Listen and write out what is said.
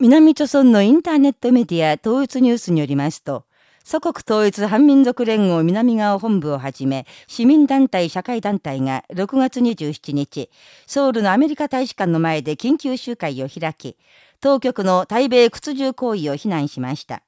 南朝村のインターネットメディア統一ニュースによりますと、祖国統一反民族連合南側本部をはじめ、市民団体社会団体が6月27日、ソウルのアメリカ大使館の前で緊急集会を開き、当局の対米屈辱行為を非難しました。